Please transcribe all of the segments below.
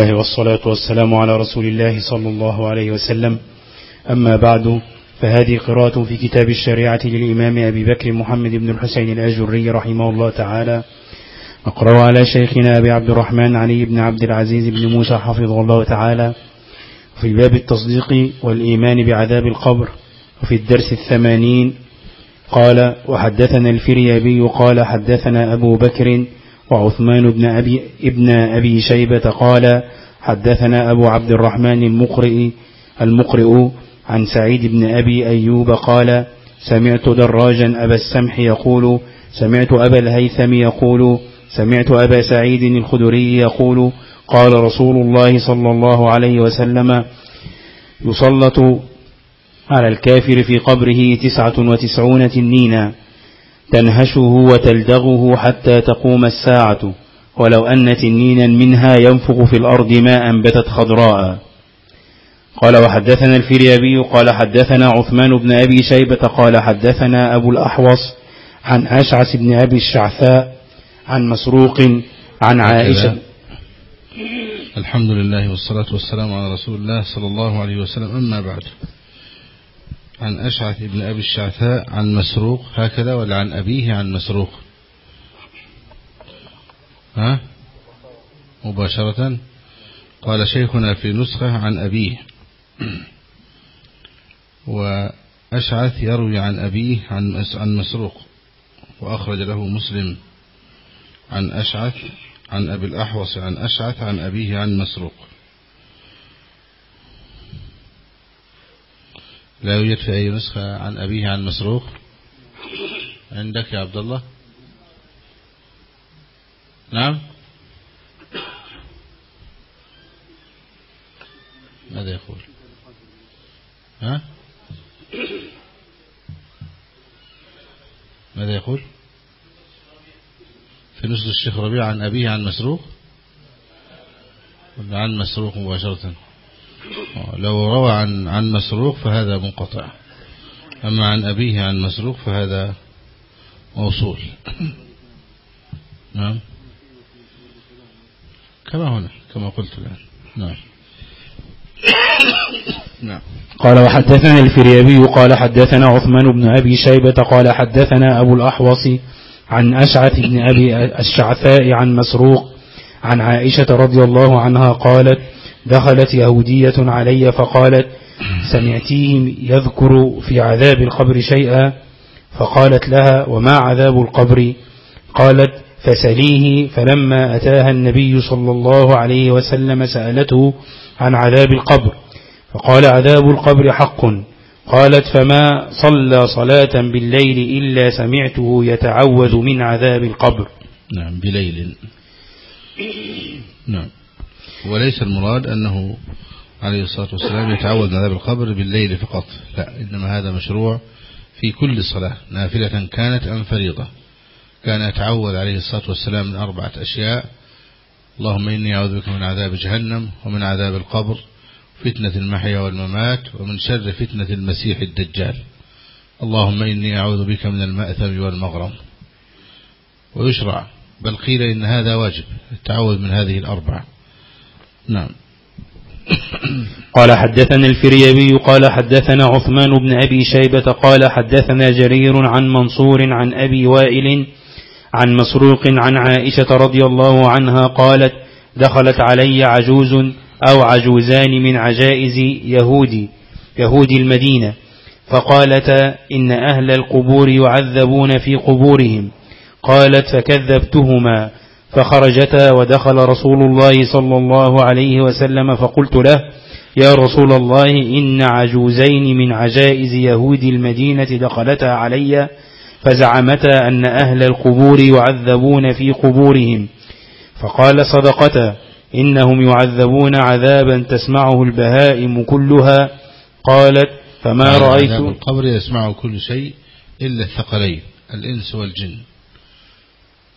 الله والصلاة والسلام على رسول الله صلى الله عليه وسلم. أما بعد فهذه قراءة في كتاب الشريعة للإمام أبي بكر محمد بن الحسين الأجري رحمه الله تعالى. أقرأ على شيخنا أبي عبد الرحمن علي بن عبد العزيز بن موسى حفظه الله تعالى في باب التصديق والإيمان بعذاب القبر وفي الدرس الثمانين. قال وحدثنا الفريابي قال حدثنا أبو بكر وعثمان بن أبي, ابن أبي شيبة قال حدثنا أبو عبد الرحمن المقرئ المقرئ عن سعيد بن أبي أيوب قال سمعت دراجا أبا السمح يقول سمعت أبا الهيثم يقول سمعت أبا سعيد الخدري يقول قال رسول الله صلى الله عليه وسلم يسلط على الكافر في قبره تسعة وتسعون تنينا. تنهشه وتلدغه حتى تقوم الساعة ولو أن تنينا منها ينفق في الأرض ما أنبتت خضراء. قال وحدثنا الفريابي قال حدثنا عثمان بن أبي شيبة قال حدثنا أبو الأحوص عن أشعث بن أبي الشعثاء عن مسروق عن عائشة. الحمد لله والصلاة والسلام على رسول الله صلى الله عليه وسلم. أما بعد عن أشعث بن أبي الشعثاء عن مسروق هكذا ولا عن أبيه عن مسروق؟ ها؟ مباشرة. قال شيخنا في نسخة عن أبيه. وأشعث يروي عن أبيه عن مسروق. وأخرج له مسلم عن أشعث عن أبي الأحوص عن أشعث عن أبيه عن مسروق. لا يوجد في أي نسخة عن أبيه عن مسروق. عندك يا عبد الله؟ نعم؟ ماذا يقول؟ ها؟ ماذا يقول؟ في نسخة الشيخ ربيع عن أبيه عن مسروق؟ ولا عن مسروق مباشرة؟ لو روى عن عن مسروق فهذا منقطع. أما عن أبيه عن مسروق فهذا موصول. نعم. كما هنا كما قلت الآن. نعم. نعم. قال وحدثنا الفريابي قال حدثنا عثمان بن أبي شيبة قال حدثنا أبو الأحوص عن أشعث بن أبي الشعثاء عن مسروق عن عائشة رضي الله عنها قالت دخلت يهودية علي فقالت سمعتيه يذكر في عذاب القبر شيئا؟ فقالت لها وما عذاب القبر؟ قالت فسليه فلما أتاها النبي صلى الله عليه وسلم سألته عن عذاب القبر فقال عذاب القبر حق. قالت فما صلى صلاة بالليل إلا سمعته يتعوذ من عذاب القبر. نعم بليل. نعم. وليس المراد أنه عليه الصلاة والسلام يتعوذ من عذاب القبر بالليل فقط. لا إنما هذا مشروع في كل صلاة نافلة كانت أم فريضة. كان يتعوذ عليه الصلاة والسلام من أربعة أشياء. اللهم إني أعوذ بك من عذاب جهنم ومن عذاب القبر فتنة المحيا والممات ومن شر فتنة المسيح الدجال. اللهم إني أعوذ بك من المأثم والمغرم. ويشرع بل قيل إن هذا واجب التعوذ من هذه الأربعة. نعم. قال حدثنا الفريبي قال حدثنا عثمان بن أبي شيبة قال حدثنا جرير عن منصور عن أبي وائل عن مسروق عن عائشة رضي الله عنها قالت دخلت علي عجوز أو عجوزان من عجائز يهودي يهود المدينة فقالتا إن أهل القبور يعذبون في قبورهم. قالت فكذبتهما فخرجتا ودخل رسول الله صلى الله عليه وسلم فقلت له يا رسول الله إن عجوزين من عجائز يهود المدينة دخلتا علي فزعمتا أن أهل القبور يعذبون في قبورهم. فقال صدقتا إنهم يعذبون عذابا تسمعه البهائم كلها. قالت فما رأيت؟ القبر يسمعه كل شيء إلا الثقلين الإنس والجن.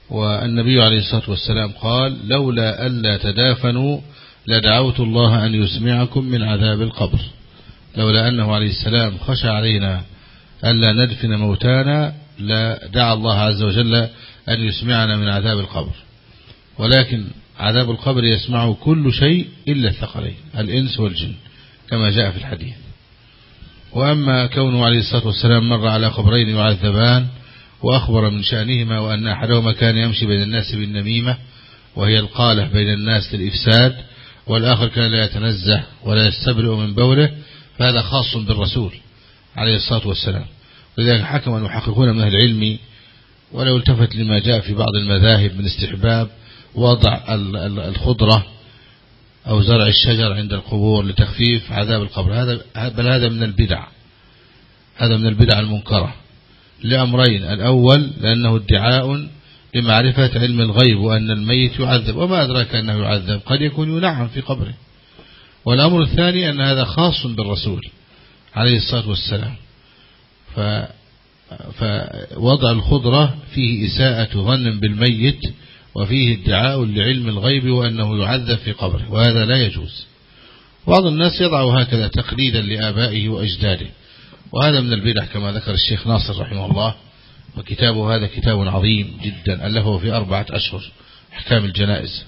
والنبي عليه الصلاة والسلام قال لولا ألا تدافنوا لدعوت الله أن يسمعكم من عذاب القبر. لولا أنه عليه السلام خشى علينا ألا ندفن موتانا لدعا الله عز وجل أن يسمعنا من عذاب القبر. ولكن عذاب القبر يسمعه كل شيء إلا الثقلين الإنس والجن كما جاء في الحديث. وأما كونه عليه الصلاة والسلام مر على قبرين يعذبان وأخبر من شأنهما وأن أحدهما كان يمشي بين الناس بالنميمة وهي القالة بين الناس للإفساد والآخر كان لا يتنزه ولا يستبرئ من بوله فهذا خاص بالرسول عليه الصلاة والسلام. ولذلك حكم المحققون من أهل العلم ولو التفت لما جاء في بعض المذاهب من استحباب وضع الخضرة أو زرع الشجر عند القبور لتخفيف عذاب القبر. هذا بل هذا من البدع. هذا من البدع المنكرة. لأمرين. الأول لأنه ادعاء لمعرفة علم الغيب وأن الميت يعذب وما أدراك أنه يعذب قد يكون ينعم في قبره. والأمر الثاني أن هذا خاص بالرسول عليه الصلاة والسلام. ف فوضع الخضرة فيه إساءة ظن بالميت وفيه ادعاء لعلم الغيب وأنه يعذب في قبره وهذا لا يجوز. بعض الناس يضع هكذا تقليدا لآبائه وأجداده. وهذا من البدع كما ذكر الشيخ ناصر رحمه الله وكتابه هذا كتاب عظيم جدا ألفه في أربعة أشهر أحكام الجنائز.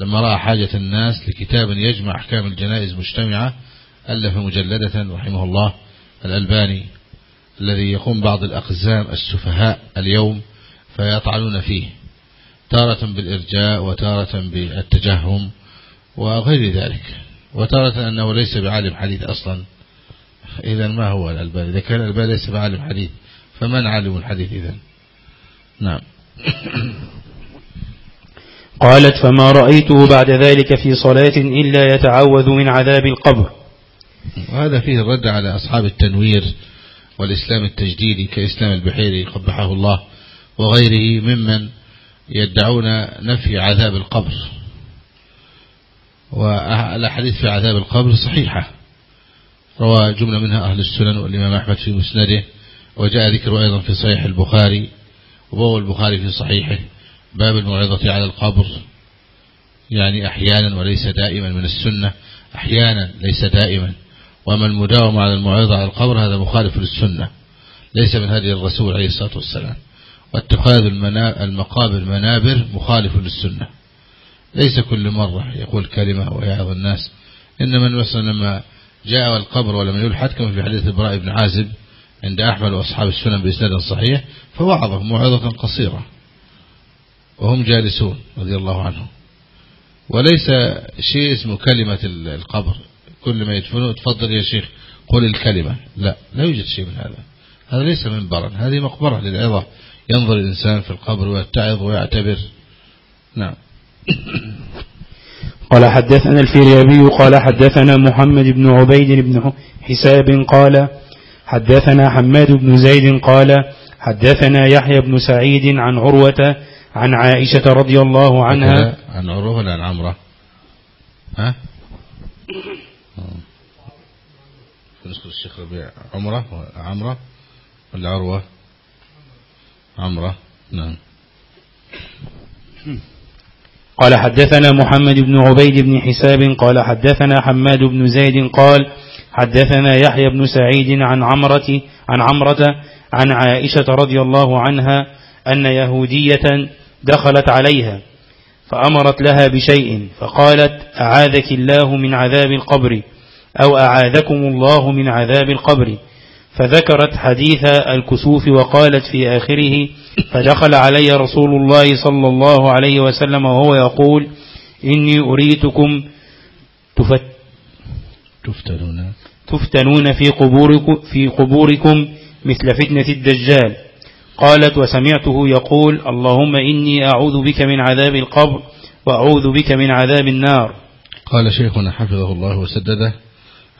لما رأى حاجة الناس لكتاب يجمع أحكام الجنائز مجتمعة ألف مجلدة رحمه الله الألباني الذي يقوم بعض الأقزام السفهاء اليوم فيطعنون فيه تارة بالإرجاء وتارة بالتجهم وغير ذلك. وتارة أنه ليس بعالم حديث أصلا. إذا ما هو الألباني؟ إذا كان الألباني ليس بعالم حديث فمن عالم الحديث إذا نعم. قالت فما رأيته بعد ذلك في صلاة إلا يتعوذ من عذاب القبر. وهذا فيه الرد على أصحاب التنوير والإسلام التجديدي كإسلام البحيري قبحه الله وغيره ممن يدعون نفي عذاب القبر. والأحاديث في عذاب القبر صحيحة. روى جملة منها أهل السنن والإمام أحمد في مسنده وجاء ذكر أيضا في صحيح البخاري وبوى البخاري في صحيحه باب الموعظة على القبر. يعني أحيانا وليس دائما من السنة أحيانا ليس دائما. وما المداومة على الموعظة على القبر هذا مخالف للسنة ليس من هدي الرسول عليه الصلاة والسلام. واتخاذ المقابر منابر مخالف للسنة. ليس كل مرة يقول كلمة ويعظ الناس إنما مثلا لما جاء القبر ولم يلحد كما في حديث البراء بن عازب عند أحمد وأصحاب السنن بإسناد صحيح فوعظهم موعظة قصيرة. وهم جالسون رضي الله عنهم. وليس شيء اسمه كلمة القبر. كل ما يدفنوا تفضل يا شيخ قل الكلمة. لا لا يوجد شيء من هذا. هذا ليس منبرا هذه مقبرة للعظة. ينظر الإنسان في القبر ويتعظ ويعتبر. نعم. قال حدثنا الفريابي قال حدثنا محمد بن عبيد بن حساب قال حدثنا حماد بن زيد قال حدثنا يحيى بن سعيد عن عروة عن عائشة رضي الله عنها. عن عروة ولا عن عمرة؟ ها؟ نذكر الشيخ ربيع. عمرة؟ عمرة ولا عروة؟ عمرة؟ نعم. قال حدثنا محمد بن عبيد بن حساب قال حدثنا حماد بن زيد قال حدثنا يحيى بن سعيد عن عمرة عن عمرة عن عائشة رضي الله عنها أن يهودية دخلت عليها فأمرت لها بشيء فقالت أعاذك الله من عذاب القبر أو أعاذكم الله من عذاب القبر فذكرت حديث الكسوف وقالت في آخره فدخل علي رسول الله صلى الله عليه وسلم وهو يقول إني أريتكم تفت تفتنون. تفتنون في قبوركم, في قبوركم مثل فتنة الدجال. قالت وسمعته يقول اللهم إني أعوذ بك من عذاب القبر وأعوذ بك من عذاب النار. قال شيخنا حفظه الله وسدده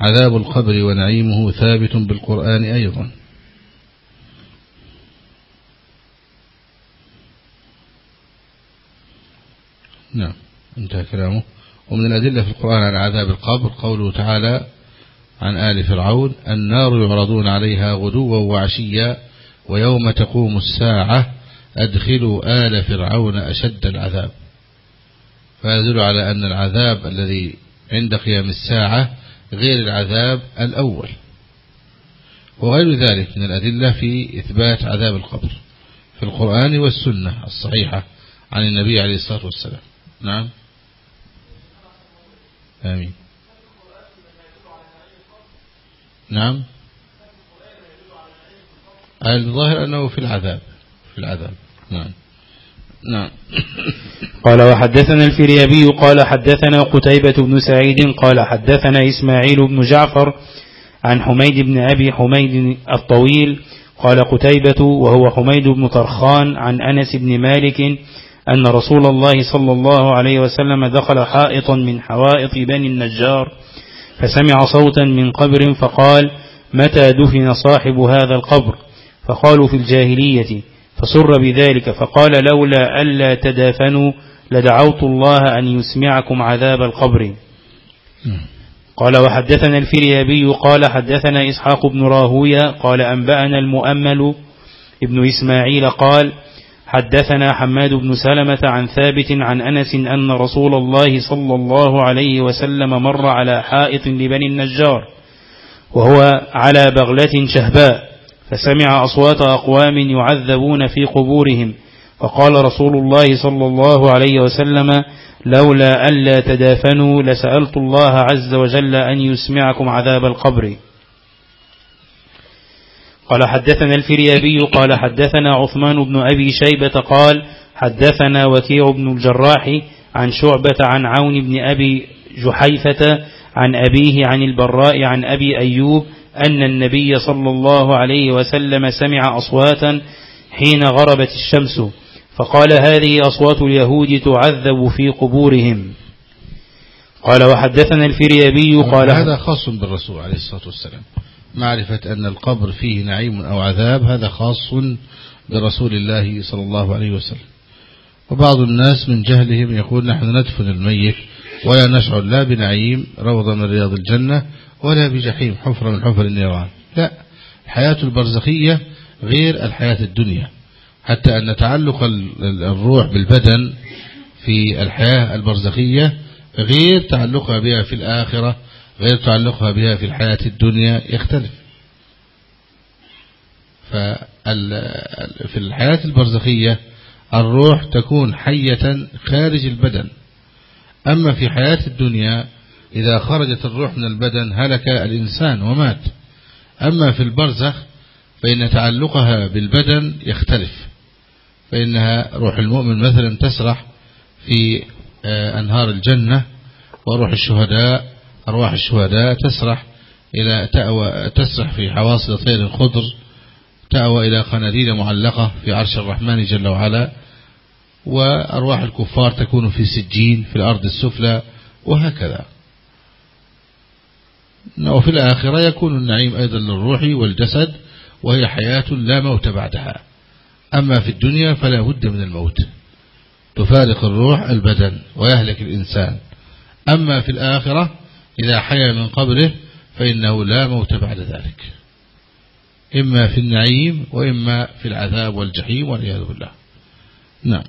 عذاب القبر ونعيمه ثابت بالقرآن أيضا. نعم انتهى كلامه. ومن الأدلة في القرآن على عذاب القبر قوله تعالى عن آل فرعون النار يعرضون عليها غدوا وعشيا ويوم تقوم الساعة أدخلوا آل فرعون أشد العذاب. فيدل على أن العذاب الذي عند قيام الساعة غير العذاب الأول. وغير ذلك من الأدلة في إثبات عذاب القبر في القرآن والسنة الصحيحة عن النبي عليه الصلاة والسلام. نعم. آمين. نعم. الظاهر أنه في العذاب. في العذاب. نعم. نعم. قال وحدثنا الفريابي قال حدثنا قتيبة بن سعيد قال حدثنا إسماعيل بن جعفر عن حميد بن أبي حميد الطويل قال قتيبة وهو حميد بن طرخان عن أنس بن مالك أن رسول الله صلى الله عليه وسلم دخل حائطا من حوائط بني النجار فسمع صوتا من قبر فقال متى دفن صاحب هذا القبر؟ فقالوا في الجاهلية. فسر بذلك فقال لولا ألا تدافنوا لدعوت الله أن يسمعكم عذاب القبر. قال وحدثنا الفريابي قال حدثنا إسحاق بن راهوية قال أنبأنا المؤمل ابن إسماعيل قال حدثنا حماد بن سلمة عن ثابت عن أنس أن رسول الله صلى الله عليه وسلم مر على حائط لبني النجار وهو على بغلة شهباء فسمع أصوات أقوام يعذبون في قبورهم. فقال رسول الله صلى الله عليه وسلم لولا ألا تدافنوا لسألت الله عز وجل أن يسمعكم عذاب القبر. قال حدثنا الفريابي قال حدثنا عثمان بن أبي شيبة قال حدثنا وكيع بن الجراح عن شعبة عن عون بن أبي جحيفة عن أبيه عن البراء عن أبي أيوب أن النبي صلى الله عليه وسلم سمع أصواتا حين غربت الشمس فقال هذه أصوات اليهود تعذب في قبورهم. قال وحدثنا الفريابي قال هذا خاص بالرسول عليه الصلاة والسلام. معرفة أن القبر فيه نعيم أو عذاب هذا خاص برسول الله صلى الله عليه وسلم. وبعض الناس من جهلهم يقول نحن ندفن الميت ولا نشعر لا بنعيم روضة من رياض الجنة ولا بجحيم حفرة من حفر النيران. لا الحياة البرزخية غير الحياة الدنيا. حتى أن تعلق الروح بالبدن في الحياة البرزخية غير تعلقها بها في الآخرة غير تعلقها بها في الحياة الدنيا يختلف. ففي الحياة البرزخية الروح تكون حية خارج البدن. أما في حياة الدنيا إذا خرجت الروح من البدن هلك الإنسان ومات. أما في البرزخ فإن تعلقها بالبدن يختلف. فإنها روح المؤمن مثلا تسرح في آه، أنهار الجنة وروح الشهداء أرواح الشهداء تسرح إلى تأوى تسرح في حواصل طير خضر تأوى إلى قناديل معلقة في عرش الرحمن جل وعلا وأرواح الكفار تكون في سجين في الأرض السفلى وهكذا. وفي الآخرة يكون النعيم أيضا للروح والجسد وهي حياة لا موت بعدها. أما في الدنيا فلا بد من الموت. تفارق الروح البدن ويهلك الإنسان. أما في الآخرة إذا حيا من قبره فإنه لا موت بعد ذلك. إما في النعيم وإما في العذاب والجحيم والعياذ بالله. نعم.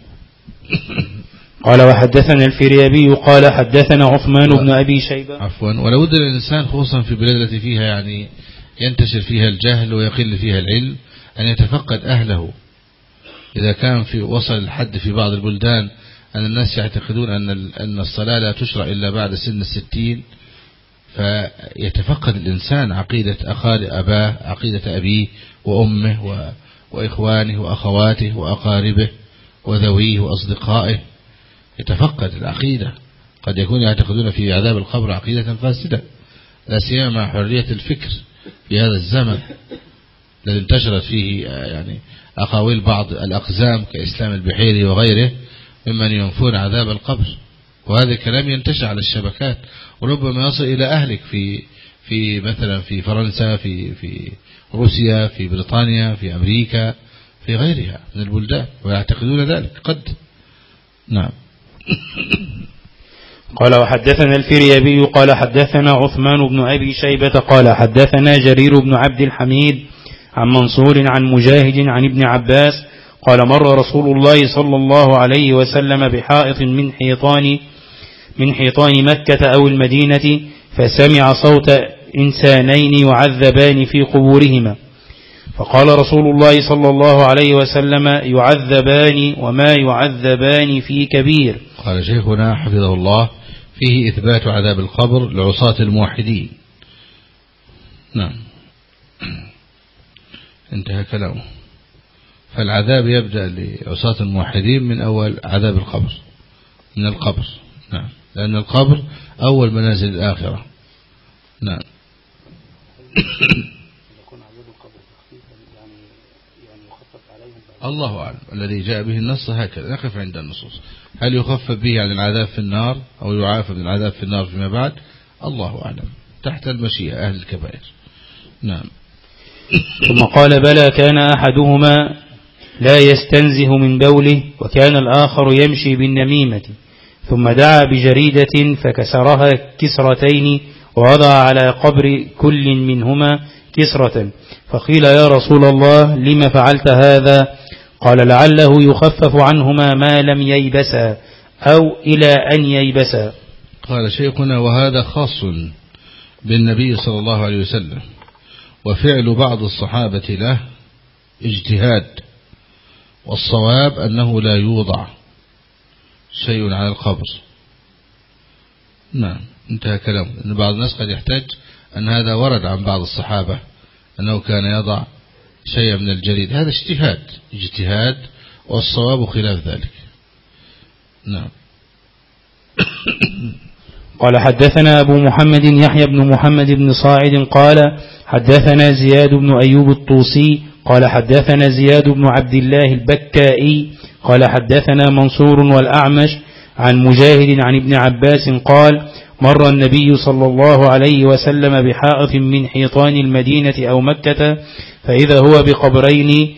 قال وحدثنا الفريابي قال حدثنا عثمان بن أبي شيبة. عفوا. ولو ود الإنسان خصوصا في البلاد التي فيها يعني ينتشر فيها الجهل ويقل فيها العلم أن يتفقد أهله. إذا كان في وصل الحد في بعض البلدان أن الناس يعتقدون أن أن الصلاة لا تشرع إلا بعد سن الستين فيتفقد الإنسان عقيدة أخال أباه عقيدة أبيه وأمه وإخوانه وأخواته وأقاربه وذويه وأصدقائه. يتفقد العقيدة. قد يكون يعتقدون في عذاب القبر عقيدة فاسدة. لا سيما مع حرية الفكر في هذا الزمن الذي انتشرت فيه يعني أقاويل بعض الأقزام كإسلام البحيري وغيره ممن ينفون عذاب القبر. وهذا الكلام ينتشر على الشبكات وربما يصل إلى أهلك في في مثلا في فرنسا في في روسيا في بريطانيا في أمريكا في غيرها من البلدان ويعتقدون ذلك قد. نعم. قال وحدثنا الفريابي قال حدثنا عثمان بن أبي شيبة قال حدثنا جرير بن عبد الحميد عن منصور عن مجاهد عن ابن عباس قال مر رسول الله صلى الله عليه وسلم بحائط من حيطان من حيطان مكة أو المدينة فسمع صوت إنسانين يعذبان في قبورهما. فقال رسول الله صلى الله عليه وسلم يعذبان وما يعذبان في كبير. قال شيخنا حفظه الله فيه إثبات عذاب القبر لعصاة الموحدين. نعم. انتهى كلامه. فالعذاب يبدأ لعصاة الموحدين من أول عذاب القبر. من القبر. نعم. لأن القبر أول منازل الآخرة. نعم. الله أعلم. الذي جاء به النص هكذا. نقف عند النصوص. هل يخفف به عن العذاب في النار أو يعافى من العذاب في النار فيما بعد؟ الله أعلم. تحت المشيئة أهل الكبائر. نعم. ثم قال بلى كان أحدهما لا يستنزه من بوله وكان الآخر يمشي بالنميمة. ثم دعا بجريدة فكسرها كسرتين ووضع على قبر كل منهما كسرة. فقيل يا رسول الله لم فعلت هذا؟ قال لعله يخفف عنهما ما لم ييبسا أو إلى أن ييبسا. قال شيخنا وهذا خاص بالنبي صلى الله عليه وسلم وفعل بعض الصحابة له اجتهاد والصواب أنه لا يوضع. شيء على القبر نعم انتهى كلامه أن بعض الناس قد يحتاج أن هذا ورد عن بعض الصحابة أنه كان يضع شيئا من الجليد. هذا اجتهاد اجتهاد والصواب خلاف ذلك. نعم. قال حدثنا أبو محمد يحيى بن محمد بن صاعد قال حدثنا زياد بن أيوب الطوسي قال حدثنا زياد بن عبد الله البكائي قال حدثنا منصور والأعمش عن مجاهد عن ابن عباس قال مر النبي صلى الله عليه وسلم بحائط من حيطان المدينة أو مكة فإذا هو بقبرين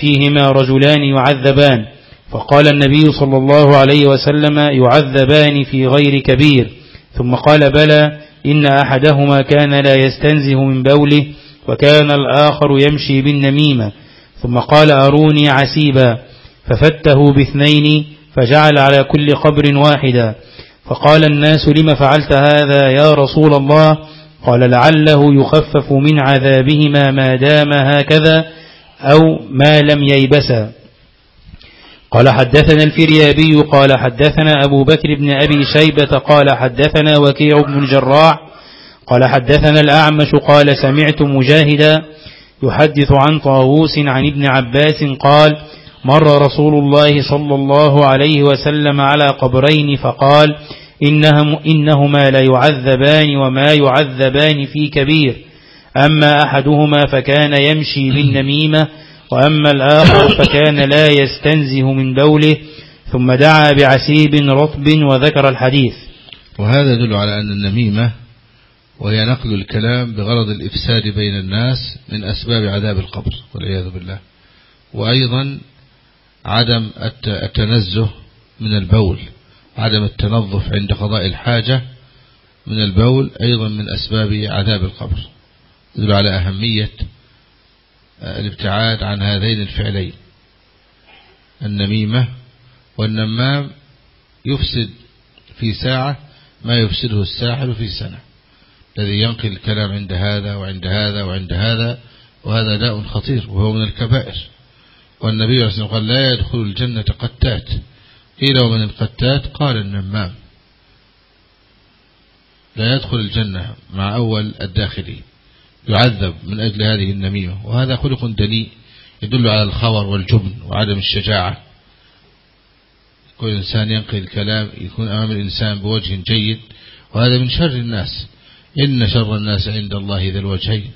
فيهما رجلان يعذبان. فقال النبي صلى الله عليه وسلم يعذبان في غير كبير. ثم قال بلى إن أحدهما كان لا يستنزه من بوله وكان الآخر يمشي بالنميمة. ثم قال أروني عسيبا. ففته باثنين فجعل على كل قبر واحدا. فقال الناس لم فعلت هذا يا رسول الله؟ قال لعله يخفف من عذابهما ما دام هكذا أو ما لم ييبسا. قال حدثنا الفريابي قال حدثنا أبو بكر بن أبي شيبة قال حدثنا وكيع بن الجراح قال حدثنا الأعمش قال سمعت مجاهدا يحدث عن طاووس عن ابن عباس قال مر رسول الله صلى الله عليه وسلم على قبرين فقال إنهم إنهما لا يعذبان وما يعذبان في كبير أما أحدهما فكان يمشي بالنميمة وأما الآخر فكان لا يستنزه من بوله ثم دعا بعسيب رطب وذكر الحديث. وهذا يدل على أن النميمة وهي نقل الكلام بغرض الإفساد بين الناس من أسباب عذاب القبر والعياذ بالله. وأيضا عدم التنزه من البول عدم التنظف عند قضاء الحاجة من البول أيضا من أسباب عذاب القبر. يدل على أهمية الابتعاد عن هذين الفعلين. النميمة والنمام يفسد في ساعة ما يفسده الساحر في سنة. الذي ينقل الكلام عند هذا وعند هذا وعند هذا وهذا داء خطير وهو من الكبائر. والنبي عليه الصلاة والسلام قال لا يدخل الجنة قتات. قيل ومن القتات؟ قال النمام. لا يدخل الجنة مع أول الداخلين يعذب من أجل هذه النميمة. وهذا خلق دنيء يدل على الخور والجبن وعدم الشجاعة. كل إنسان ينقل الكلام يكون أمام الإنسان بوجه جيد وهذا من شر الناس. إن شر الناس عند الله ذا الوجهين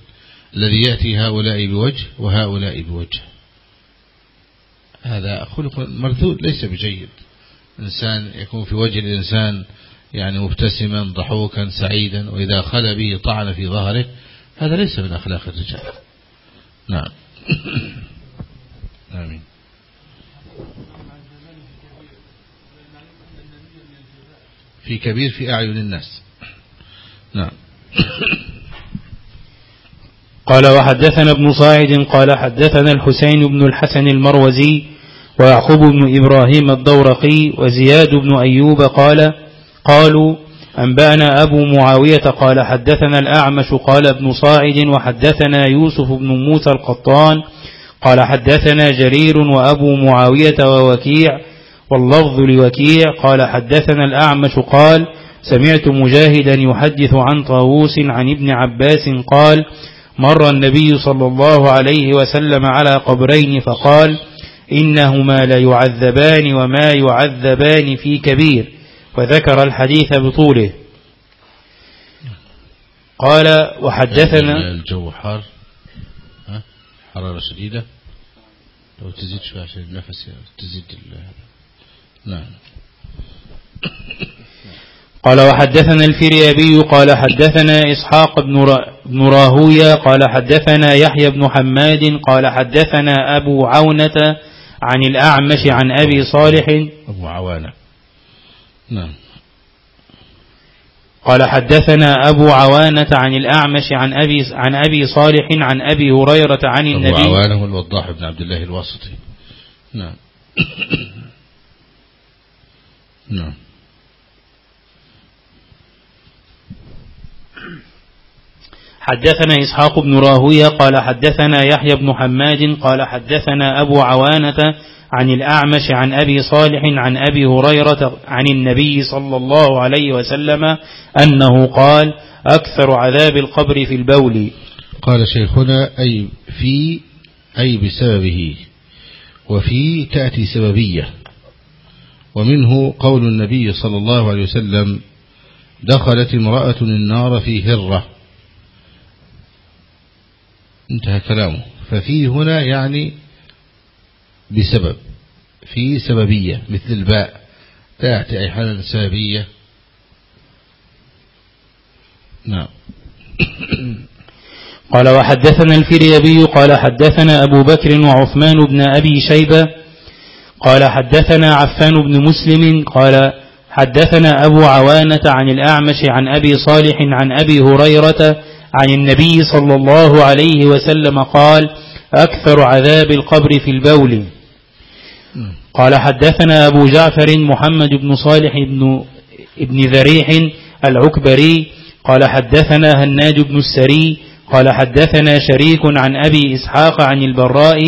الذي يأتي هؤلاء بوجه وهؤلاء بوجه. هذا خلق مرذول ليس بجيد. إنسان يكون في وجه الإنسان يعني مبتسما ضحوكا سعيدا وإذا خلى به طعن في ظهره هذا ليس من أخلاق الرجال. نعم. آمين. في كبير في أعين الناس. نعم. قال وحدثنا ابن صاعد قال حدثنا الحسين بن الحسن المروزي ويعقوب بن إبراهيم الدورقي وزياد بن أيوب قال قالوا أنبأنا أبو معاوية قال حدثنا الأعمش قال ابن صاعد وحدثنا يوسف بن موسى القطان قال حدثنا جرير وأبو معاوية ووكيع واللفظ لوكيع قال حدثنا الأعمش قال سمعت مجاهدا يحدث عن طاووس عن ابن عباس قال مر النبي صلى الله عليه وسلم على قبرين فقال إنهما ليعذبان وما يعذبان في كبير وذكر الحديث بطوله. قال وحدثنا الجو حار حرارة شديدة. لو تزيد شوية عشان النفس تزيد نعم. قال وحدثنا الفريابي قال حدثنا إسحاق بن راهوية قال حدثنا يحيى بن حماد قال حدثنا أبو عونة عن الأعمش عن أبي صالح. أبو عوانة. نعم. قال حدثنا أبو عوانة عن الأعمش عن أبي, عن أبي صالح عن أبي هريرة عن النبي. أبو عوانة هو الوضاح بن عبد الله الواسطي. نعم. نعم. حدثنا إسحاق بن راهوية قال حدثنا يحيى بن حماد قال حدثنا أبو عوانة عن الأعمش عن أبي صالح عن أبي هريرة عن النبي صلى الله عليه وسلم أنه قال أكثر عذاب القبر في البول. قال شيخنا أي في أي بسببه وفي تأتي سببية ومنه قول النبي صلى الله عليه وسلم دخلت امرأة النار في هرة. انتهى كلامه. ففي هنا يعني بسبب في سببية مثل الباء تأتي أي حالة سببية. نعم. قال وحدثنا الفريبي قال حدثنا أبو بكر وعثمان بن أبي شيبة قال حدثنا عفان بن مسلم قال حدثنا أبو عوانة عن الأعمش عن أبي صالح عن أبي هريرة عن النبي صلى الله عليه وسلم قال أكثر عذاب القبر في البول. قال حدثنا أبو جعفر محمد بن صالح بن ابن ذريح العكبري. قال حدثنا هناج بن السري. قال حدثنا شريك عن أبي إسحاق عن البراء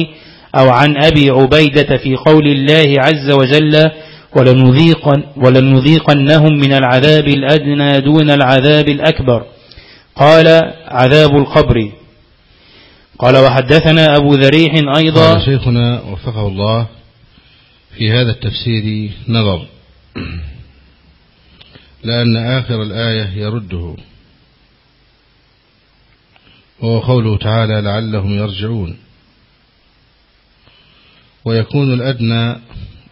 أو عن أبي عبيدة في قول الله عز وجل ولنذيقن ولنذيقنهم من العذاب الأدنى دون العذاب الأكبر. قال عذاب القبر. قال وحدثنا أبو ذريح أيضا. قال شيخنا وفقه الله في هذا التفسير نظر. لأن آخر الآية يرده. وهو قوله تعالى لعلهم يرجعون. ويكون الأدنى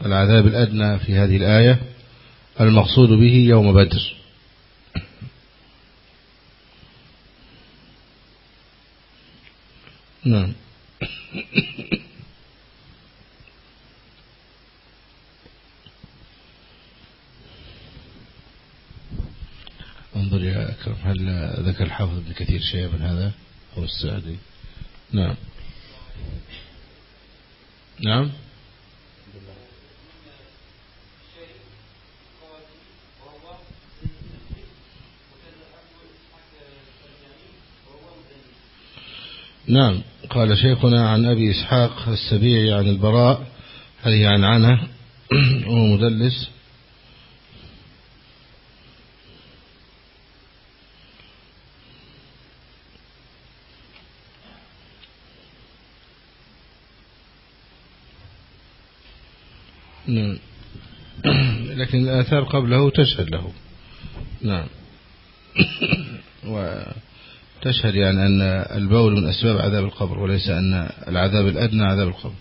العذاب الأدنى في هذه الآية المقصود به يوم بدر. نعم. انظر يا أكرم هل ذكر الحافظ ابن كثير شيئا من هذا؟ أو السعدي؟ نعم. نعم؟ نعم. قال شيخنا عن أبي إسحاق السبيعي عن البراء هذه عن عنه وهو مدلس. نعم. لكن الآثار قبله تشهد له. نعم. وتشهد يعني أن البول من أسباب عذاب القبر وليس أن العذاب الأدنى عذاب القبر.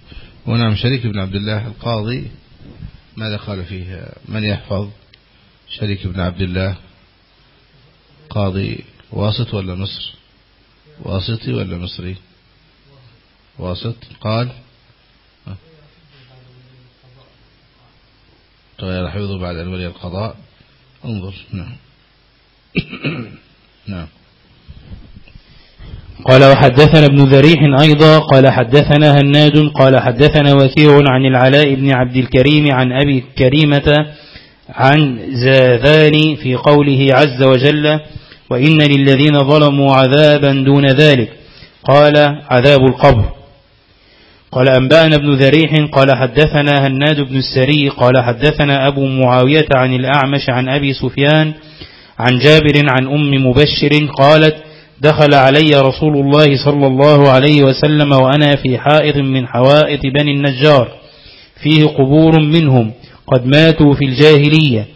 ونعم شريك بن عبد الله القاضي ماذا قال فيه. من يحفظ شريك بن عبد الله؟ قاضي واسط ولا مصر واسطي ولا مصري؟ واسط. قال؟ تغير حفظه بعد أن ولي القضاء. انظر. نعم. نعم. قال وحدثنا ابن ذريح أيضا قال حدثنا هناد قال حدثنا وكيع عن العلاء بن عبد الكريم عن أبي كريمة عن زاذان في قوله عز وجل وإن للذين ظلموا عذابا دون ذلك. قال عذاب القبر. قال أنبأنا ابن ذريح قال حدثنا هناد بن السري قال حدثنا أبو معاوية عن الأعمش عن أبي سفيان عن جابر عن أم مبشر قالت دخل علي رسول الله صلى الله عليه وسلم وأنا في حائط من حوائط بني النجار فيه قبور منهم قد ماتوا في الجاهلية.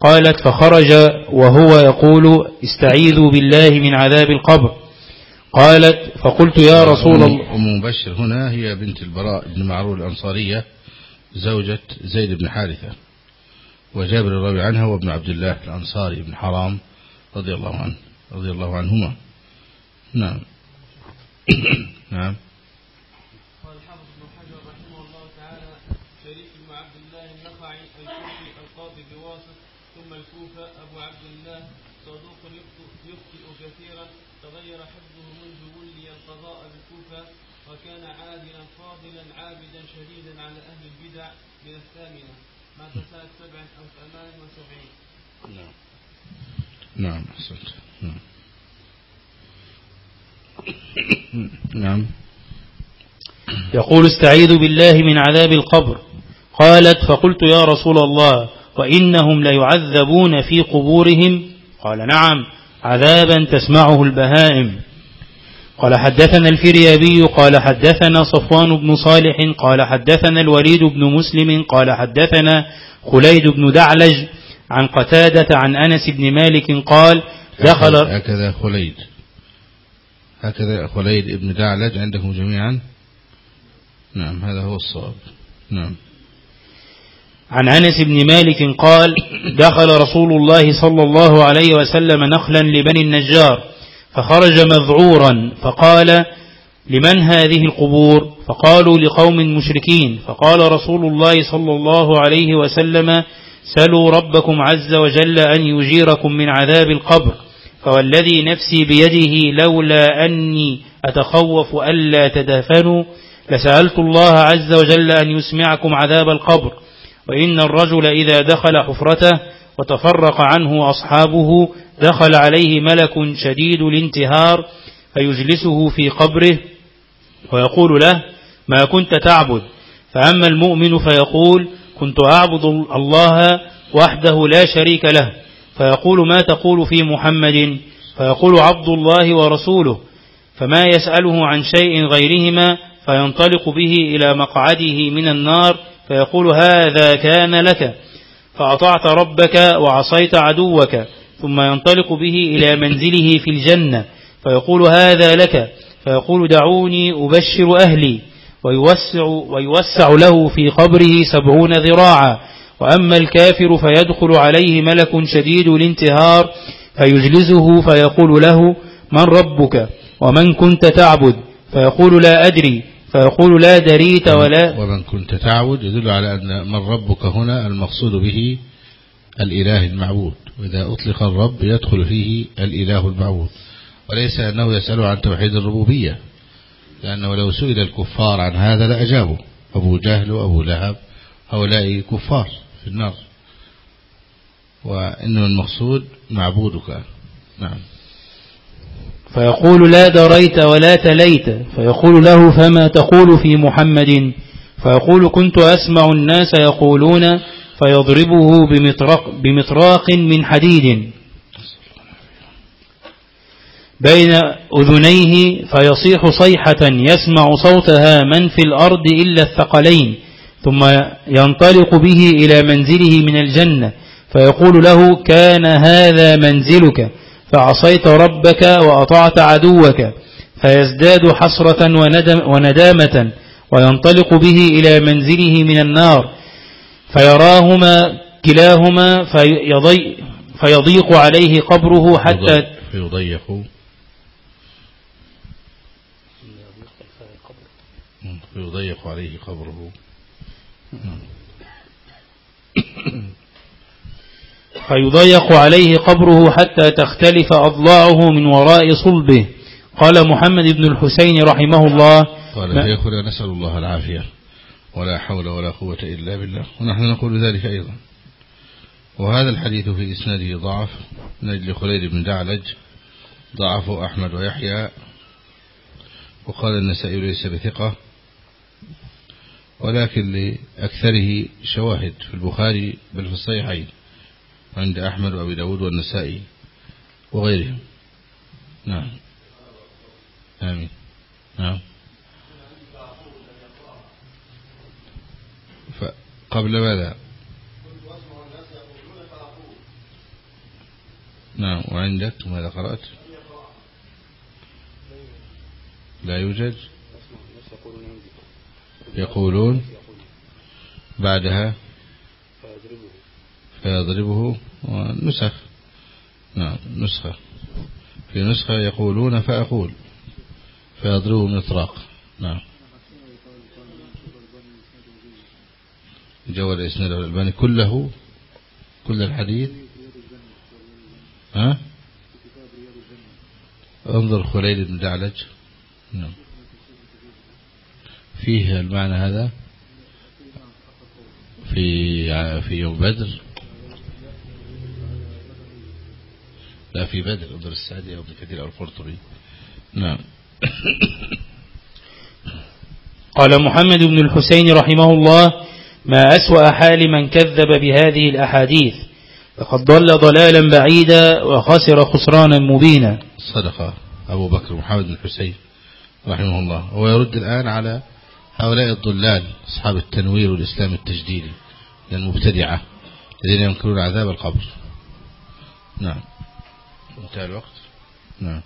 قالت فخرج وهو يقول استعيذوا بالله من عذاب القبر. قالت فقلت يا رسول الله أم مبشر هنا هي بنت البراء بن معرور الأنصارية زوجة زيد بن حارثة وجابر الراوي عنها وابن عبد الله الأنصاري بن حرام رضي الله عنه رضي الله عنهما. نعم. نعم. قال حافظ بن حجر رحمه الله تعالى شريك بن عبد الله النخعي الكوفي القاضي بواسط ثم الكوفة أبو عبد الله صدوق يخطئ كثيرا تغير حفظه منذ ولي القضاء بالكوفة وكان عادلا فاضلا عابدا شديدا على أهل البدع من الثامنة. مات سنة سبع أو ثمان وسبعين. نعم. نعم أحسنت. نعم. نعم. يقول استعيذ بالله من عذاب القبر. قالت فقلت يا رسول الله وإنهم ليعذبون في قبورهم؟ قال نعم عذابا تسمعه البهائم. قال حدثنا الفريابي قال حدثنا صفوان بن صالح قال حدثنا الوليد بن مسلم قال حدثنا خليد بن دعلج عن قتادة عن أنس بن مالك قال دخل هكذا خليد. هكذا خليد ابن دعلج عندكم جميعا؟ نعم هذا هو الصواب. نعم. عن أنس بن مالك قال دخل رسول الله صلى الله عليه وسلم نخلا لبني النجار فخرج مذعورا فقال لمن هذه القبور؟ فقالوا لقوم مشركين. فقال رسول الله صلى الله عليه وسلم سلوا ربكم عز وجل أن يجيركم من عذاب القبر. فوالذي نفسي بيده لولا أني أتخوف ألا تدفنوا لسألت الله عز وجل أن يسمعكم عذاب القبر وإن الرجل إذا دخل حفرته وتفرق عنه أصحابه دخل عليه ملك شديد الانتهار فيجلسه في قبره ويقول له ما كنت تعبد؟ فأما المؤمن فيقول كنت أعبد الله وحده لا شريك له فيقول ما تقول في محمد؟ فيقول عبد الله ورسوله. فما يسأله عن شيء غيرهما فينطلق به إلى مقعده من النار فيقول هذا كان لك. فأطعت ربك وعصيت عدوك. ثم ينطلق به إلى منزله في الجنة فيقول هذا لك. فيقول دعوني أبشر أهلي. ويوسع, ويوسع له في قبره سبعون ذراعا. وأما الكافر فيدخل عليه ملك شديد الانتهار فيجلزه فيقول له من ربك؟ ومن كنت تعبد؟ فيقول لا أدري. فيقول لا دريت ولا ومن كنت تعبد؟ يدل على أن من ربك هنا المقصود به الإله المعبود. وإذا أطلق الرب يدخل فيه الإله المعبود. وليس أنه يسأل عن توحيد الربوبية لأنه لو سئل الكفار عن هذا لأجابوا. أبو جهل وأبو لهب هؤلاء كفار. في النار. وإنما المقصود معبودك. نعم. فيقول لا دريت ولا تليت. فيقول له فما تقول في محمد؟ فيقول كنت أسمع الناس يقولون فيضربه بمطرق, بمطراق من حديد. بين أذنيه فيصيح صيحة يسمع صوتها من في الأرض إلا الثقلين. ثم ينطلق به إلى منزله من الجنة فيقول له كان هذا منزلك فعصيت ربك وأطعت عدوك فيزداد حسرة وندم وندامة وينطلق به إلى منزله من النار فيراهما كلاهما فيضي فيضيق عليه قبره حتى فيضيق. فيضيق عليه قبره. فيضيق عليه قبره حتى تختلف أضلاعه من وراء صلبه. قال محمد بن الحسين رحمه الله. قال شيخنا نسأل الله العافية. ولا حول ولا قوة إلا بالله. ونحن نقول ذلك أيضا. وهذا الحديث في إسناده ضعف. من أجل خليل بن دعلج. ضعفه أحمد ويحيى. وقال النسائي ليس بثقة. ولكن لأكثره شواهد في البخاري بل في الصحيحين عند أحمد وأبي داود والنسائي وغيرهم. نعم. آمين. نعم. فقبل ماذا؟ نعم. وعندك ماذا قرأت؟ لا يوجد. يقولون بعدها فيضربه نسخ نعم نسخة. في نسخة يقولون فأقول. فيضربه من إطراق نعم. جوال إسناد الألباني كله كل الحديث. ها؟ انظر خليل بن دعلج. نعم. فيه المعنى هذا في في يوم بدر؟ لا في بدر انظر السعدي أو ابن كثير أو القرطبي. نعم. قال محمد بن الحسين رحمه الله ما أسوأ حال من كذب بهذه الأحاديث فقد ضل ضلالا بعيدا وخسر خسرانا مبينا. صدق أبو بكر محمد بن الحسين رحمه الله. هو يرد الآن على هؤلاء الضلال أصحاب التنوير والإسلام التجديدي المبتدعة الذين ينكرون عذاب القبر. نعم. انتهى الوقت. نعم.